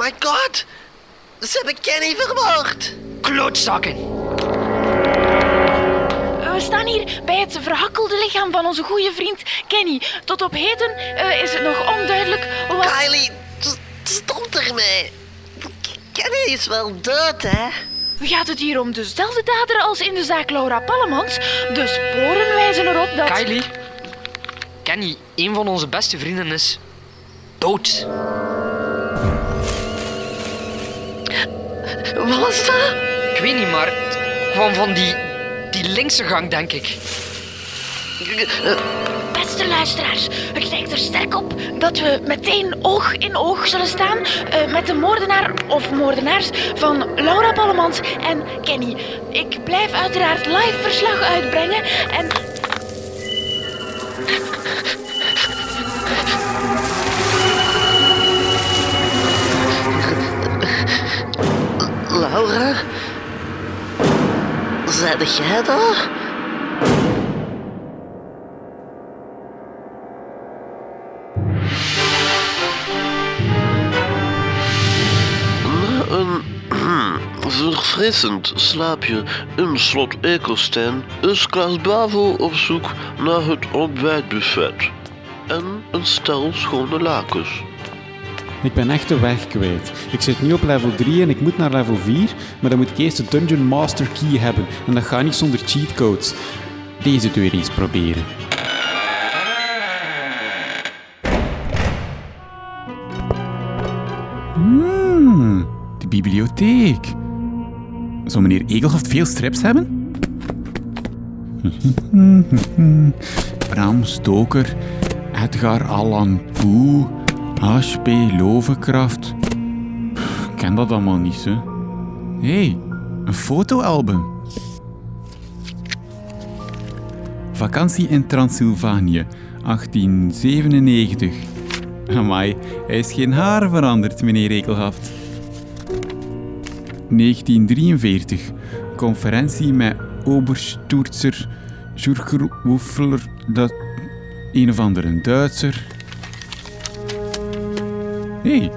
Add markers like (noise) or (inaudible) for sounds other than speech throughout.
my god. Ze hebben Kenny vermoord. Klootzakken. We staan hier bij het verhakkelde lichaam van onze goede vriend Kenny. Tot op heden eh, is het nog onduidelijk wat... Kylie, stop ermee. Kenny is wel dood, hè? Gaat het hier om dezelfde dader als in de zaak Laura Pallemans? De sporen wijzen erop dat... Kylie. Kenny, een van onze beste vrienden, is dood. Wat was dat? Ik weet niet, maar het kwam van die, die linkse gang, denk ik. Beste luisteraars, het lijkt er sterk op dat we meteen oog in oog zullen staan eh, met de moordenaar of moordenaars van Laura Pallemans en Kenny. Ik blijf uiteraard live verslag uitbrengen en... Zeide jij dat? Na een (clears throat) verfrissend slaapje in slot Ekelstein is Klaas Bravo op zoek naar het ontbijtbuffet en een stel schone lakens. Ik ben echt de weg kwijt. Ik zit nu op level 3 en ik moet naar level 4, maar dan moet ik eerst de Dungeon Master Key hebben en dat gaat niet zonder cheatcodes. Deze deur eens proberen. Hmm, de bibliotheek. Zou meneer Egelhoft veel strips hebben? (laughs) Bram Stoker, Edgar Allan Poe, H.P. Lovenkraft. Pff, Ik ken dat allemaal niet, hè. Hé, hey, een fotoalbum. Vakantie in Transylvanië, 1897. Amai, hij is geen haar veranderd, meneer Rekelhaft. 1943. Conferentie met Oberstoerzer Schurgerwoefler, dat een of andere Duitser. Hé, hey,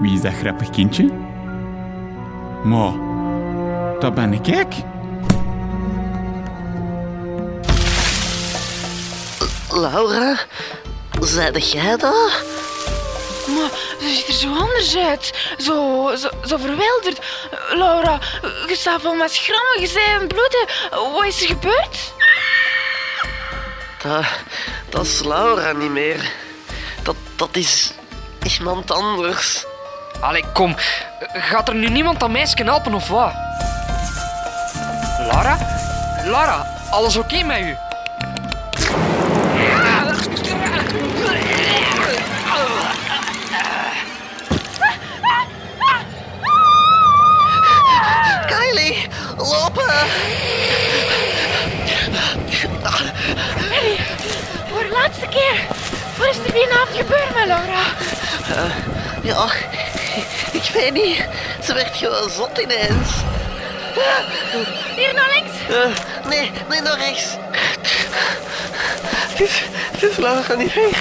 wie is dat grappig kindje? Maar, dat ben ik ik. Laura? Zeide jij dat? Maar ze ziet er zo anders uit. Zo, zo, zo verwilderd. Laura, je staat vol met schrammen, je zei en bloeden. Wat is er gebeurd? Dat, dat is Laura niet meer. Dat, dat is iemand anders. Allee, kom. Gaat er nu niemand dat meisje helpen of wat? Lara? Lara, alles oké met u? Kylie, lopen! Harry, voor de laatste keer. Wat is er die avond gebeurd met Laura? Ja, ik weet niet. Ze werd gewoon zot ineens. Hier naar links. Eh, nee, nee, naar rechts. Het is, het is Laura niet meer.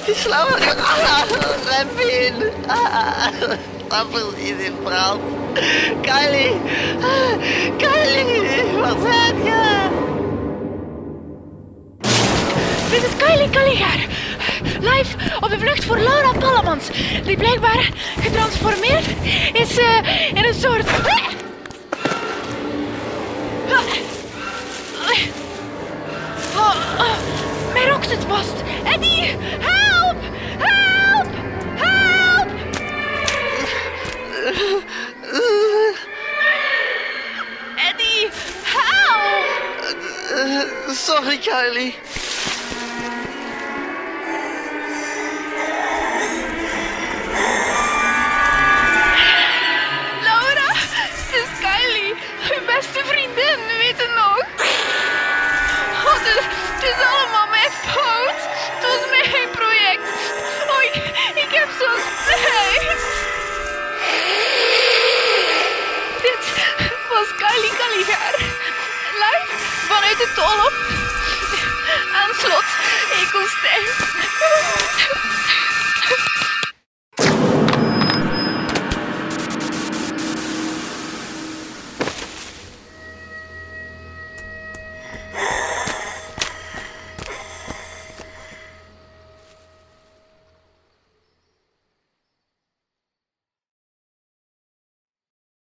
Het is Laura. Ah, been. Ah, precies in brand. Kylie. Ah, Kylie, wat zijn je? Dit is Kylie Kalligaar. Live op de vlucht voor Laura Pallemans. Die blijkbaar getransformeerd is eh, in een soort... Oh, oh, mijn vast. Eddie, help! Help! Help! Eddie, help! Sorry, Kylie. Kalligaar. Live vanuit de tolop. Aan slot Ekelstein.